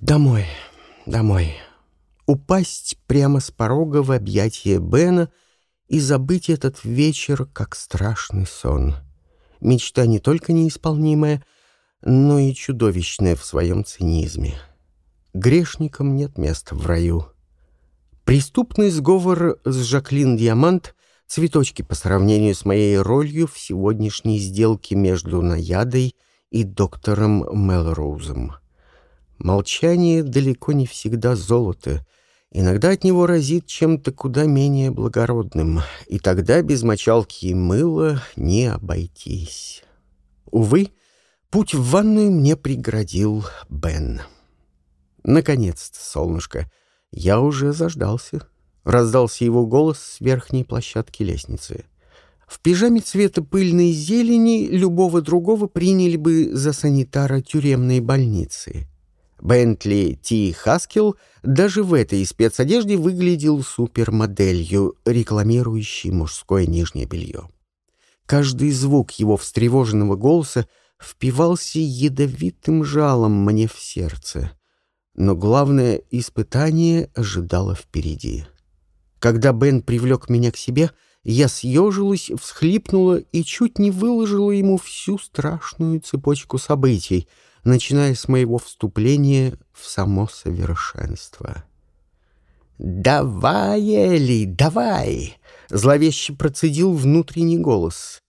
Домой, домой. Упасть прямо с порога в объятия Бена и забыть этот вечер, как страшный сон. Мечта не только неисполнимая, но и чудовищная в своем цинизме. Грешникам нет места в раю. Преступный сговор с Жаклин Диамант — цветочки по сравнению с моей ролью в сегодняшней сделке между Наядой и доктором Мелроузом. Молчание далеко не всегда золото. Иногда от него разит чем-то куда менее благородным, и тогда без мочалки и мыла не обойтись. Увы, путь в ванную мне преградил Бен. Наконец-то, солнышко, я уже заждался. Раздался его голос с верхней площадки лестницы. В пижаме цвета пыльной зелени любого другого приняли бы за санитара тюремной больницы. Бентли Ти Хаскел даже в этой спецодежде выглядел супермоделью, рекламирующей мужское нижнее белье. Каждый звук его встревоженного голоса впивался ядовитым жалом мне в сердце. Но главное испытание ожидало впереди. Когда Бен привлек меня к себе, я съежилась, всхлипнула и чуть не выложила ему всю страшную цепочку событий — начиная с моего вступления в само совершенство. «Давай, Эли, давай!» — зловеще процедил внутренний голос.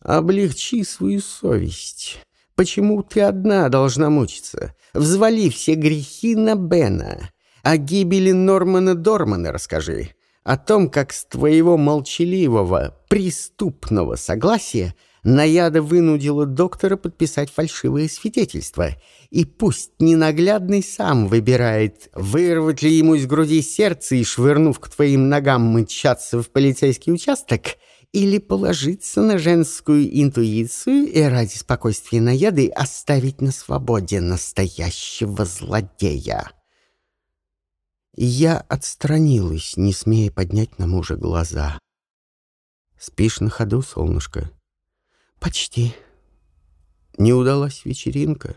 «Облегчи свою совесть. Почему ты одна должна мучиться? Взвали все грехи на Бена. О гибели Нормана Дормана расскажи. О том, как с твоего молчаливого, преступного согласия — Наяда вынудила доктора подписать фальшивые свидетельства. И пусть ненаглядный сам выбирает, вырвать ли ему из груди сердце и, швырнув к твоим ногам, мчаться в полицейский участок, или положиться на женскую интуицию и ради спокойствия Наяды оставить на свободе настоящего злодея. Я отстранилась, не смея поднять на мужа глаза. «Спишь на ходу, солнышко?» Почти. Не удалась вечеринка?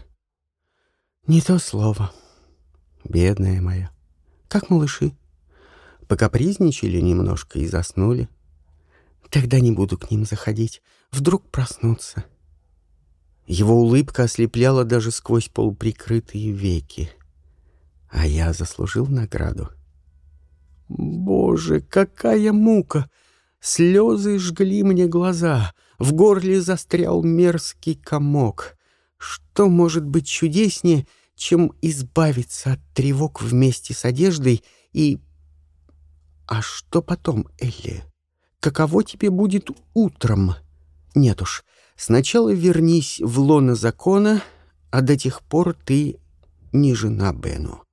Не то слово. Бедная моя. Как малыши? Покапризничали немножко и заснули. Тогда не буду к ним заходить. Вдруг проснутся. Его улыбка ослепляла даже сквозь полуприкрытые веки. А я заслужил награду. Боже, какая мука! Слезы жгли мне глаза — в горле застрял мерзкий комок. Что может быть чудеснее, чем избавиться от тревог вместе с одеждой и... А что потом, Элли? Каково тебе будет утром? Нет уж, сначала вернись в лоно закона, а до тех пор ты не жена Бену.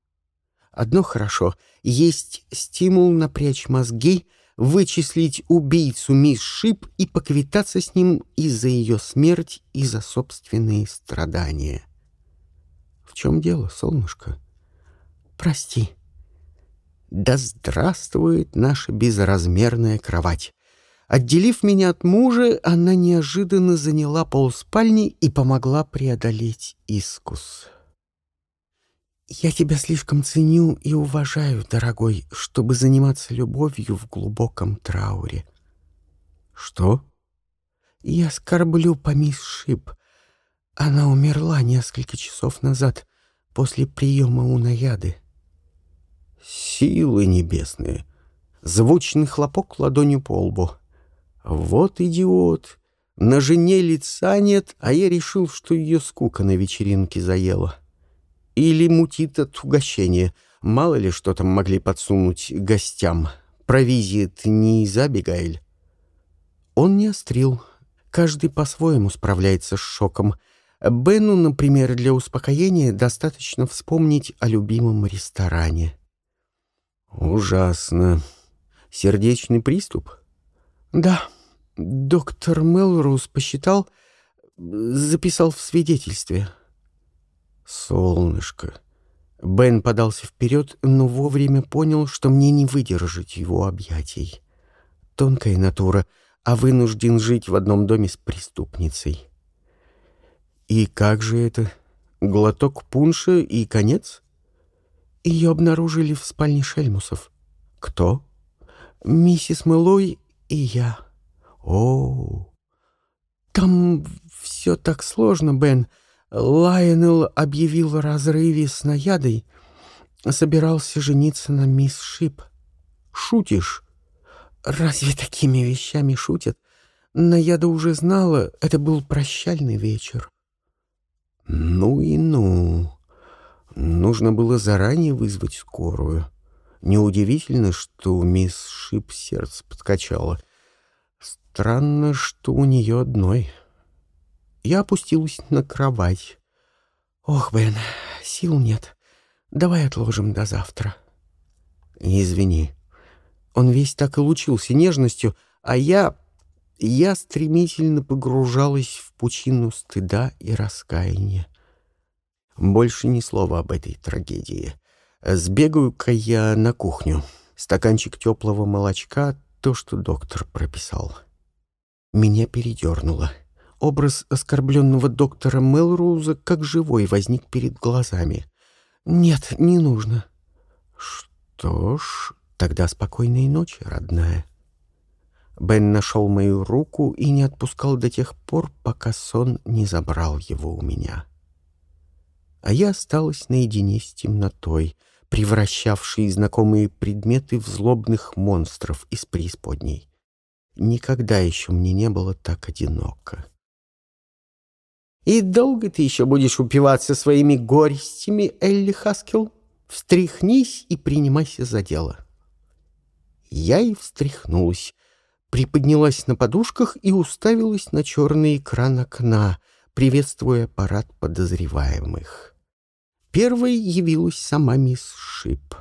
Одно хорошо, есть стимул напрячь мозги — вычислить убийцу мисс Шип и поквитаться с ним и за ее смерть, и за собственные страдания. В чем дело, солнышко? Прости. Да здравствует наша безразмерная кровать. Отделив меня от мужа, она неожиданно заняла полспальни и помогла преодолеть искус. «Я тебя слишком ценю и уважаю, дорогой, чтобы заниматься любовью в глубоком трауре». «Что?» «Я скорблю по мисс Шип. Она умерла несколько часов назад после приема у наяды». «Силы небесные!» Звучный хлопок ладонью по лбу. «Вот идиот! На жене лица нет, а я решил, что ее скука на вечеринке заела». Или мутит от угощения. Мало ли что там могли подсунуть гостям. Провизия не из Абигаэль. Он не острил. Каждый по-своему справляется с шоком. Бену, например, для успокоения достаточно вспомнить о любимом ресторане. Ужасно. Сердечный приступ? Да. Доктор Мелроуз посчитал, записал в свидетельстве. «Солнышко». Бен подался вперед, но вовремя понял, что мне не выдержать его объятий. Тонкая натура, а вынужден жить в одном доме с преступницей. И как же это? Глоток пунша и конец? Ее обнаружили в спальне Шельмусов. Кто? Миссис Мэлой и я. О, Там все так сложно, Бен. Лайонел объявил о разрыве с наядой. Собирался жениться на мисс Шип. шутишь? Разве такими вещами шутят? Наяда уже знала, это был прощальный вечер. Ну и ну. Нужно было заранее вызвать скорую. Неудивительно, что мисс Шип сердце подкачало. Странно, что у нее одной. Я опустилась на кровать. Ох, Бен, сил нет. Давай отложим до завтра. Извини. Он весь так и лучился нежностью, а я... Я стремительно погружалась в пучину стыда и раскаяния. Больше ни слова об этой трагедии. Сбегаю-ка я на кухню. Стаканчик теплого молочка — то, что доктор прописал. Меня передернуло. Образ оскорбленного доктора Мелроуза как живой возник перед глазами. Нет, не нужно. Что ж, тогда спокойной ночи, родная. Бен нашел мою руку и не отпускал до тех пор, пока сон не забрал его у меня. А я осталась наедине с темнотой, превращавшей знакомые предметы в злобных монстров из преисподней. Никогда еще мне не было так одиноко. «И долго ты еще будешь упиваться своими горестями, Элли Хаскел? Встряхнись и принимайся за дело». Я и встряхнулась, приподнялась на подушках и уставилась на черный экран окна, приветствуя аппарат подозреваемых. Первой явилась сама мисс Шип.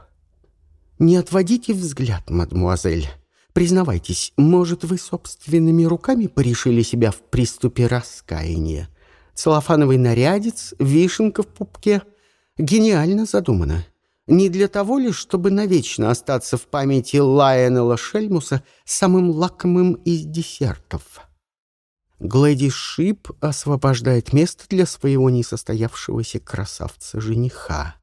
«Не отводите взгляд, мадмуазель. Признавайтесь, может, вы собственными руками порешили себя в приступе раскаяния? Целлофановый нарядец, вишенка в пупке. Гениально задумано. Не для того ли, чтобы навечно остаться в памяти Лайонела Шельмуса самым лакомым из десертов. Глэди Шип освобождает место для своего несостоявшегося красавца-жениха.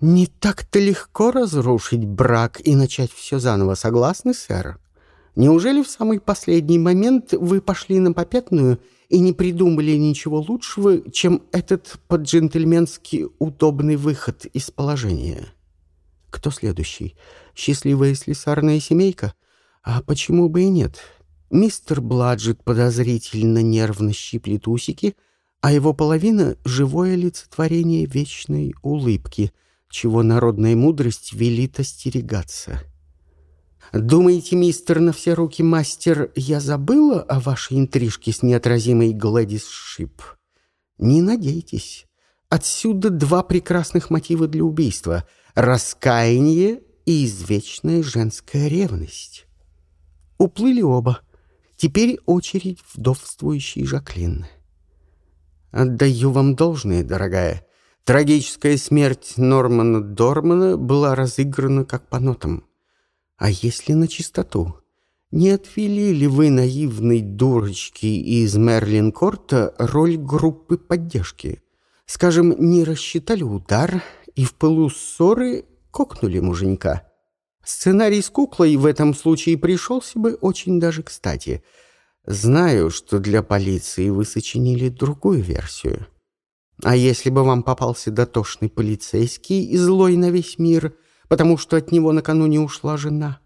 «Не так-то легко разрушить брак и начать все заново, согласны, сэр? Неужели в самый последний момент вы пошли на попятную и не придумали ничего лучшего, чем этот по-джентльменски удобный выход из положения. Кто следующий? Счастливая слесарная семейка? А почему бы и нет? Мистер Бладжет подозрительно нервно щиплет усики, а его половина — живое олицетворение вечной улыбки, чего народная мудрость велит остерегаться. «Думаете, мистер на все руки мастер, я забыла о вашей интрижке с неотразимой Глэдис Шип? Не надейтесь. Отсюда два прекрасных мотива для убийства — раскаяние и извечная женская ревность. Уплыли оба. Теперь очередь вдовствующей Жаклин. Отдаю вам должное, дорогая. Трагическая смерть Нормана Дормана была разыграна как по нотам. А если на чистоту? Не отвели ли вы наивной дурочки из Мерлин-Корта роль группы поддержки? Скажем, не рассчитали удар и в пылу ссоры кокнули муженька. Сценарий с куклой в этом случае пришелся бы очень даже кстати. Знаю, что для полиции вы сочинили другую версию. А если бы вам попался дотошный полицейский и злой на весь мир – потому что от него накануне ушла жена.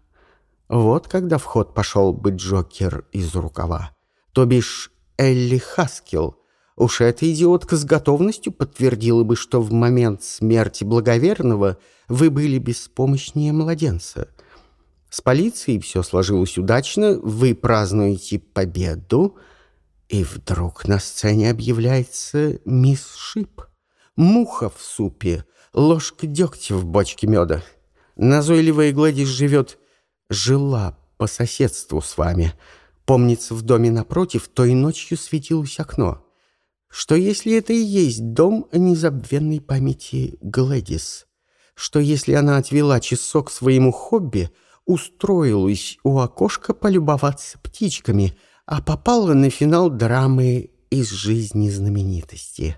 Вот когда в ход пошел бы Джокер из рукава, то бишь Элли Хаскел. Уж эта идиотка с готовностью подтвердила бы, что в момент смерти благоверного вы были беспомощнее младенца. С полицией все сложилось удачно, вы празднуете победу, и вдруг на сцене объявляется мисс Шип. Муха в супе, ложка дегтя в бочке меда. Назойливая Гладис живет, жила по соседству с вами. Помнится, в доме напротив той ночью светилось окно. Что если это и есть дом незабвенной памяти Гладис? Что если она отвела часок своему хобби, устроилась у окошка полюбоваться птичками, а попала на финал драмы из жизни знаменитости?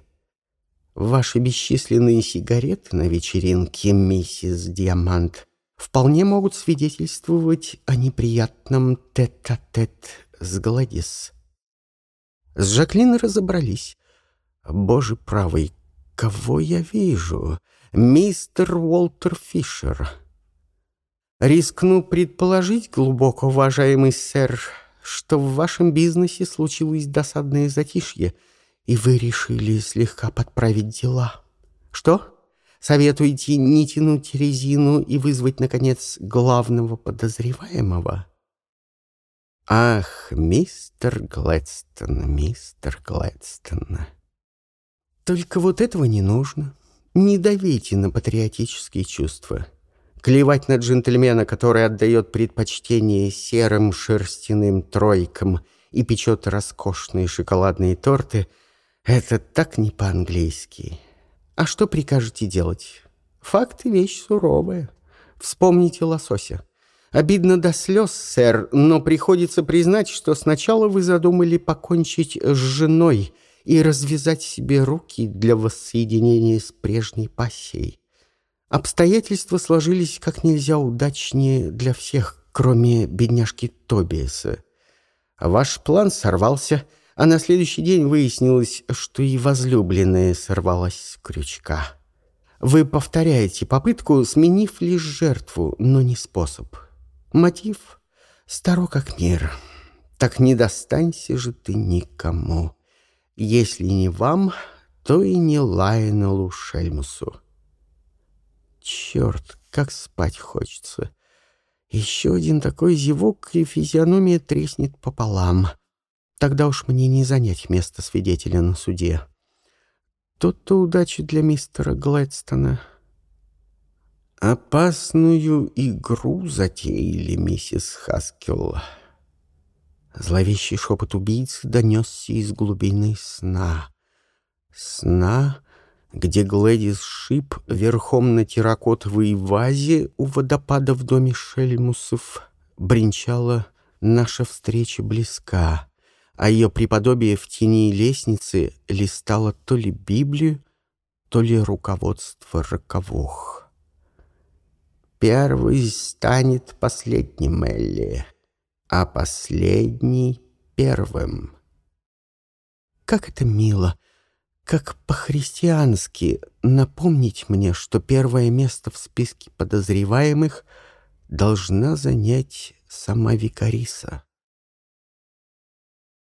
Ваши бесчисленные сигареты на вечеринке, миссис Диамант, вполне могут свидетельствовать о неприятном тет-а-тет -тет с Гладис. С Жаклин разобрались. Боже правый, кого я вижу? Мистер Уолтер Фишер. Рискну предположить, глубоко уважаемый сэр, что в вашем бизнесе случилось досадное затишье, и вы решили слегка подправить дела. Что? Советуете не тянуть резину и вызвать, наконец, главного подозреваемого? Ах, мистер Глэдстон, мистер Глэдстон. Только вот этого не нужно. Не давите на патриотические чувства. Клевать на джентльмена, который отдает предпочтение серым шерстяным тройкам и печет роскошные шоколадные торты, это так не по-английски. А что прикажете делать? Факты — вещь суровая. Вспомните лосося. Обидно до слез, сэр, но приходится признать, что сначала вы задумали покончить с женой и развязать себе руки для воссоединения с прежней пассией. Обстоятельства сложились как нельзя удачнее для всех, кроме бедняжки Тобиаса. Ваш план сорвался, а на следующий день выяснилось, что и возлюбленная сорвалась с крючка. Вы повторяете попытку, сменив лишь жертву, но не способ. Мотив старо как мир. Так не достанься же ты никому. Если не вам, то и не Лайонелу Шельмусу. Черт, как спать хочется. Еще один такой зевок, и физиономия треснет пополам. Тогда уж мне не занять место свидетеля на суде. Тут-то удача для мистера Глэдстона. Опасную игру затеяли миссис Хаскелл. Зловещий шепот убийцы донесся из глубины сна. Сна, где Глэдис Шип верхом на терракотовой вазе у водопада в доме Шельмусов бренчала «Наша встреча близка», а ее преподобие в тени лестницы листало то ли Библию, то ли руководство роковых. «Первый станет последним, Элли, а последний — первым». Как это мило! как по-христиански напомнить мне, что первое место в списке подозреваемых должна занять сама Викариса.